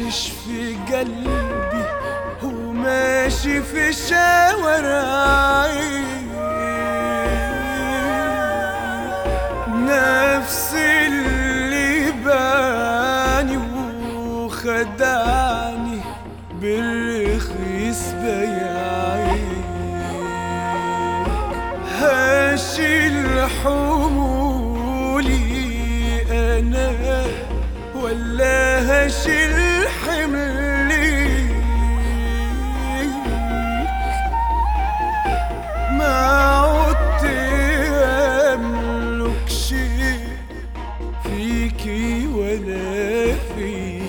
مغشش في قلبي وماشي في شوارعي نفس اللي باني وخدعني بالرخيص بياعي هشيل حمولي أنا ولا هشيل فيكي ولا فيا.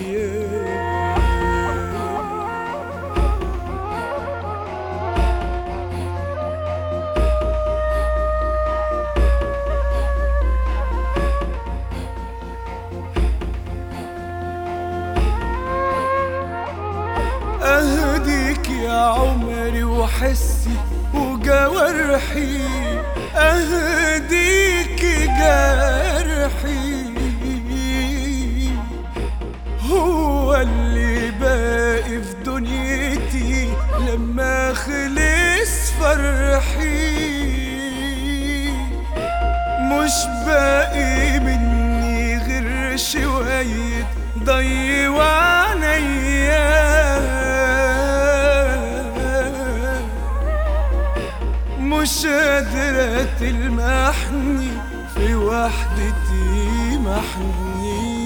أهديك يا عمري وحسي وجوارحي. أهديك لما خلص فرحي مش باقي مني غير شوية ضي وعنيا مش قادرة تلمحني في وحدتي محني.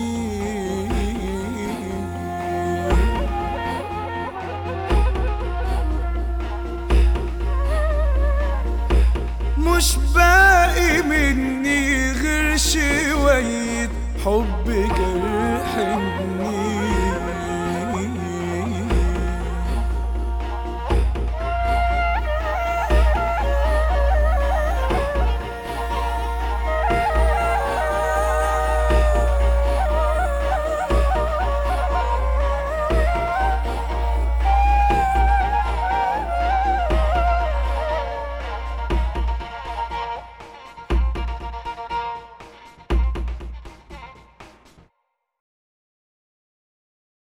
مش باقي مني غير شوية حب جرحني